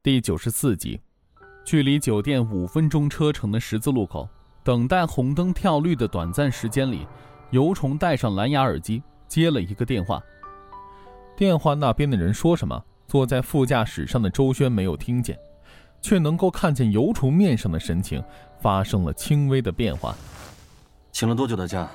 第九十四集，距离酒店五分钟车程的十字路口，等待红灯跳绿的短暂时间里，尤虫戴上蓝牙耳机接了一个电话。电话那边的人说什么，坐在副驾驶上的周轩没有听见，却能够看见尤虫面上的神情发生了轻微的变化。请了多久的假？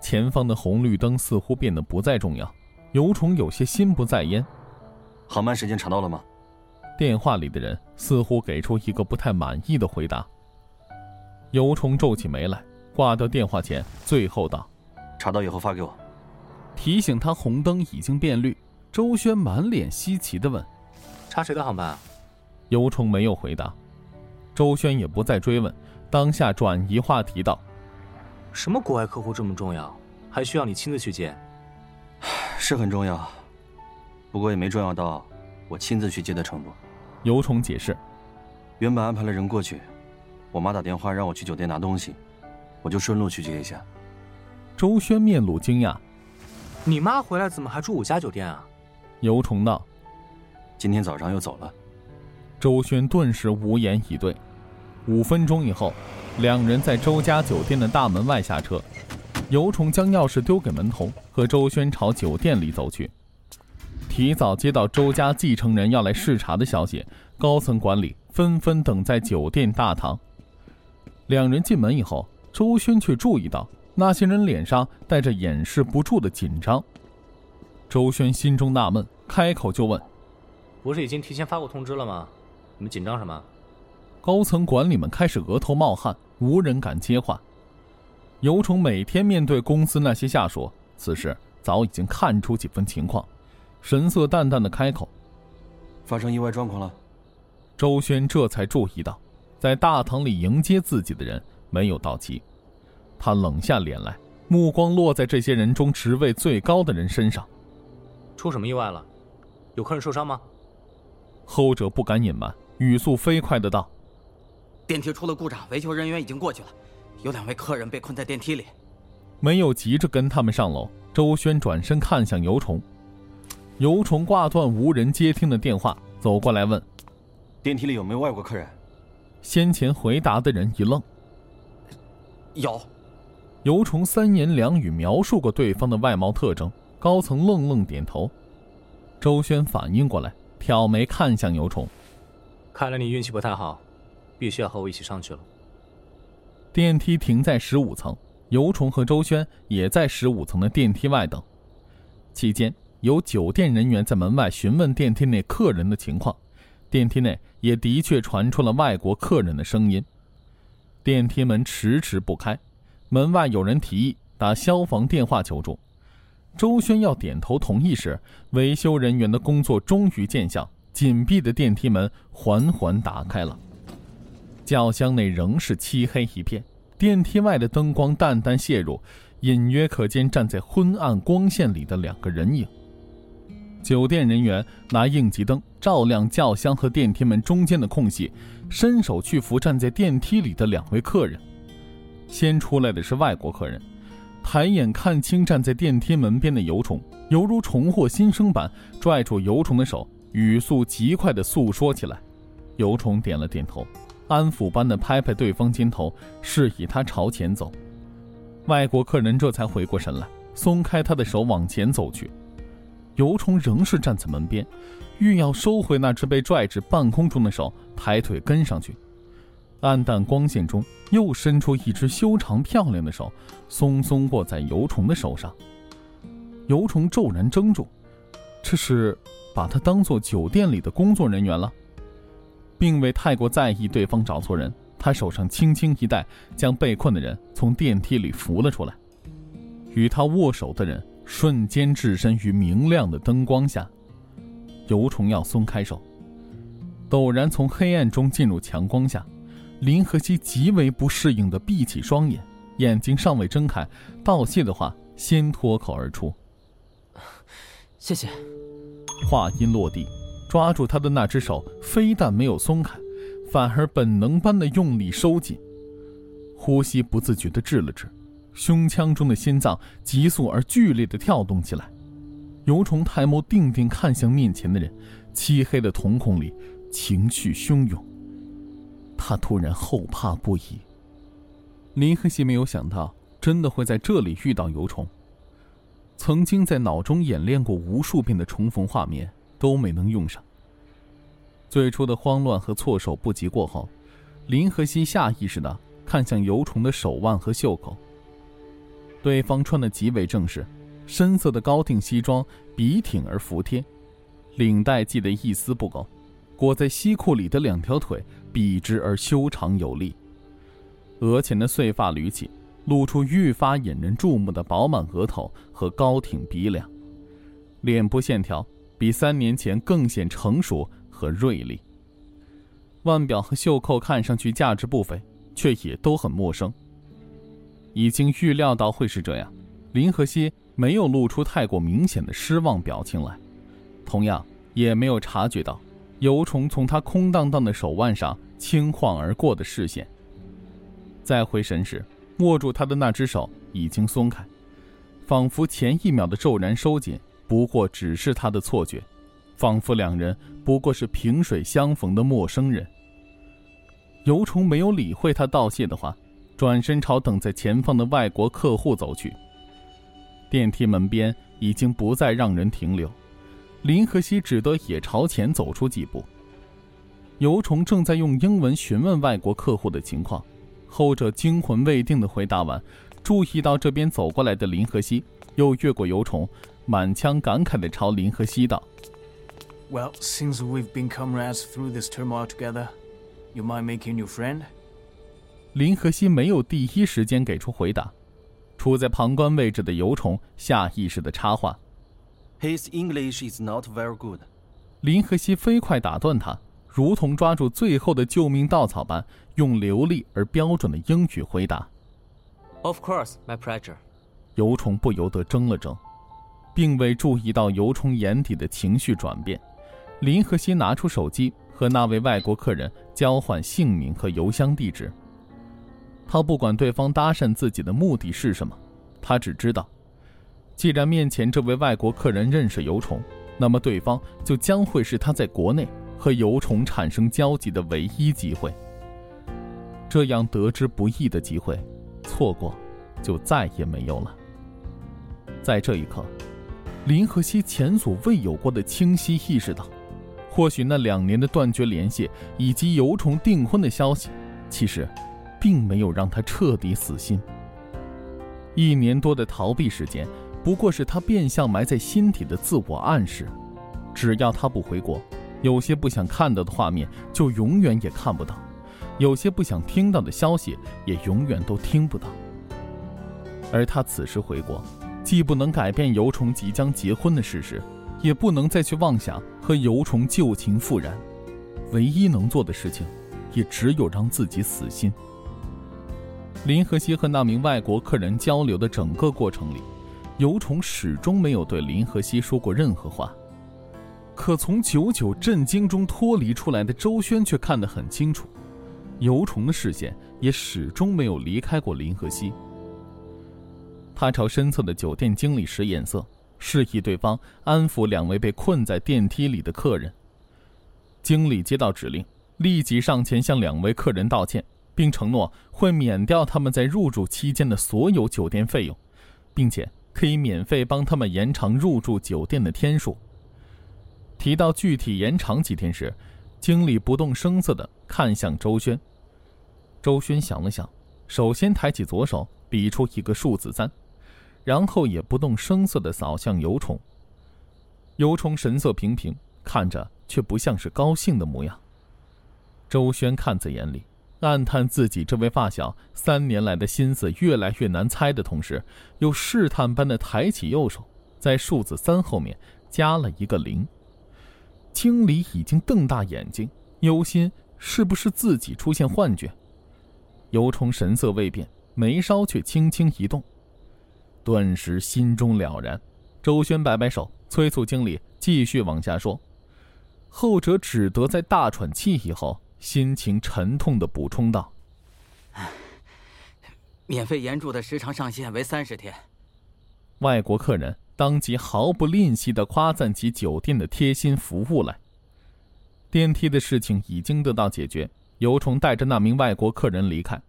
前方的红绿灯似乎变得不再重要，尤虫有些心不在焉。航班时间查到了吗？电话里的人似乎给出一个不太满意的回答。尤冲皱起眉来，挂掉电话前，最后道：“查到以后发给我。”提醒他红灯已经变绿。周轩满脸稀奇地问：“查谁的航班？”尤冲没有回答。周轩也不再追问，当下转移话题道：“什么国外客户这么重要，还需要你亲自去接？是很重要，不过也没重要到我亲自去接的程度。”尤虫解释：“原本安排了人过去，我妈打电话让我去酒店拿东西，我就顺路去接一下。”周轩面露惊讶：“你妈回来怎么还住我家酒店啊？”尤虫道：“今天早上又走了。”周轩顿时无言以对。五分钟以后，两人在周家酒店的大门外下车，尤虫将钥匙丢给门童，和周轩朝酒店里走去。提早接到周家继承人要来视察的消息，高层管理纷纷等在酒店大堂。两人进门以后，周轩却注意到那些人脸上带着掩饰不住的紧张。周轩心中纳闷，开口就问：“不是已经提前发过通知了吗？你们紧张什么？”高层管理们开始额头冒汗，无人敢接话。尤崇每天面对公司那些下属，此时早已经看出几分情况。神色淡淡的开口：“发生意外状况了。”周轩这才注意到，在大堂里迎接自己的人没有到齐。他冷下脸来，目光落在这些人中职位最高的人身上。出什么意外了？有客人受伤吗？后者不敢隐瞒，语速飞快的道：“电梯出了故障，维修人员已经过去了，有两位客人被困在电梯里。”没有急着跟他们上楼，周轩转身看向尤虫。尤虫挂断无人接听的电话，走过来问：“电梯里有没有外国客人？”先前回答的人一愣：“有。”尤虫三言两语描述过对方的外貌特征，高层愣愣点头。周轩反应过来，挑眉看向尤虫：“看来你运气不太好，必须要和我一起上去了。”电梯停在十五层，尤虫和周轩也在十五层的电梯外等。期间。有酒店人员在门外询问电梯内客人的情况，电梯内也的确传出了外国客人的声音。电梯门迟迟不开，门外有人提议打消防电话求助。周轩要点头同意时，维修人员的工作终于见效，紧闭的电梯门缓缓打开了。轿厢内仍是漆黑一片，电梯外的灯光淡淡泄入，隐约可见站在昏暗光线里的两个人影。酒店人员拿应急灯照亮轿厢和电梯门中间的空隙，伸手去扶站在电梯里的两位客人。先出来的是外国客人，抬眼看清站在电梯门边的尤虫，犹如重获新生般拽住尤虫的手，语速极快地诉说起来。尤虫点了点头，安抚般地拍拍对方肩头，示意他朝前走。外国客人这才回过神来，松开他的手往前走去。尤虫仍是站在门边，欲要收回那只被拽至半空中的手，抬腿跟上去。暗淡光线中，又伸出一只修长漂亮的手，松松握在尤虫的手上。尤虫骤然怔住，这是把他当做酒店里的工作人员了，并未太过在意对方找错人。他手上轻轻一带，将被困的人从电梯里扶了出来。与他握手的人。瞬间置身于明亮的灯光下，尤崇要松开手，陡然从黑暗中进入强光下，林和熙极为不适应的闭起双眼，眼睛尚未睁开，道谢的话先脱口而出：“谢谢。”话音落地，抓住他的那只手非但没有松开，反而本能般的用力收紧，呼吸不自觉的滞了滞。胸腔中的心脏急速而剧烈地跳动起来，尤虫抬眸定定看向面前的人，漆黑的瞳孔里情绪汹涌。他突然后怕不已。林和熙没有想到，真的会在这里遇到尤虫。曾经在脑中演练过无数遍的重逢画面都没能用上。最初的慌乱和措手不及过后，林和熙下意识的看向尤虫的手腕和袖口。对方穿的极为正式，深色的高定西装，笔挺而服帖，领带系得一丝不苟，裹在西裤里的两条腿笔直而修长有力。额前的碎发捋起，露出愈发引人注目的饱满额头和高挺鼻梁，脸部线条比三年前更显成熟和锐利。腕表和袖扣看上去价值不菲，却也都很陌生。已经预料到会是这样，林和熙没有露出太过明显的失望表情来，同样也没有察觉到尤虫从他空荡荡的手腕上轻晃而过的视线。再回神时，握住他的那只手已经松开，仿佛前一秒的骤然收紧不过只是他的错觉，仿佛两人不过是萍水相逢的陌生人。尤虫没有理会他道谢的话。转身朝等在前方的外国客户走去。电梯门边已经不再让人停留，林和熙只得也朝前走出几步。尤虫正在用英文询问外国客户的情况，后者惊魂未定的回答完，注意到这边走过来的林和熙，又越过尤虫，满腔感慨地朝林和熙道：“Well, since we've been comrades through this turmoil together, you mind making new friend?” 林和熙没有第一时间给出回答，处在旁观位置的尤虫下意识的插话：“His English is not very good。”林和熙飞快打断他，如同抓住最后的救命稻草般，用流利而标准的英语回答：“Of course, my pleasure。”尤虫不由得怔了怔，并未注意到尤虫眼底的情绪转变。林和熙拿出手机，和那位外国客人交换姓名和邮箱地址。他不管对方搭讪自己的目的是什么，他只知道，既然面前这位外国客人认识尤虫，那么对方就将会是他在国内和尤虫产生交集的唯一机会。这样得之不易的机会，错过，就再也没有了。在这一刻，林和熙前所未有过的清晰意识到，或许那两年的断绝联系以及尤虫订婚的消息，其实。并没有让他彻底死心。一年多的逃避时间，不过是他变相埋在心底的自我暗示：只要他不回国，有些不想看到的画面就永远也看不到，有些不想听到的消息也永远都听不到。而他此时回国，既不能改变尤虫即将结婚的事实，也不能再去妄想和尤虫旧情复燃，唯一能做的事情，也只有让自己死心。林和熙和那名外国客人交流的整个过程里，尤虫始终没有对林和熙说过任何话。可从久久震惊中脱离出来的周轩却看得很清楚，尤虫的视线也始终没有离开过林和熙。他朝身侧的酒店经理使眼色，示意对方安抚两位被困在电梯里的客人。经理接到指令，立即上前向两位客人道歉。并承诺会免掉他们在入住期间的所有酒店费用，并且可以免费帮他们延长入住酒店的天数。提到具体延长几天时，经理不动声色地看向周轩。周轩想了想，首先抬起左手比出一个数字三，然后也不动声色地扫向尤虫。尤虫神色平平，看着却不像是高兴的模样。周轩看在眼里。暗叹自己这位发小三年来的心思越来越难猜的同时，又试探般的抬起右手，在数字三后面加了一个零。经理已经瞪大眼睛，忧心是不是自己出现幻觉。尤冲神色未变，眉梢却轻轻一动，顿时心中了然。周轩摆摆手，催促经理继续往下说，后者只得在大喘气以后。心情沉痛的补充道：“免费延住的时长上限为三十天。”外国客人当即毫不吝惜的夸赞起酒店的贴心服务来。电梯的事情已经得到解决，尤虫带着那名外国客人离开。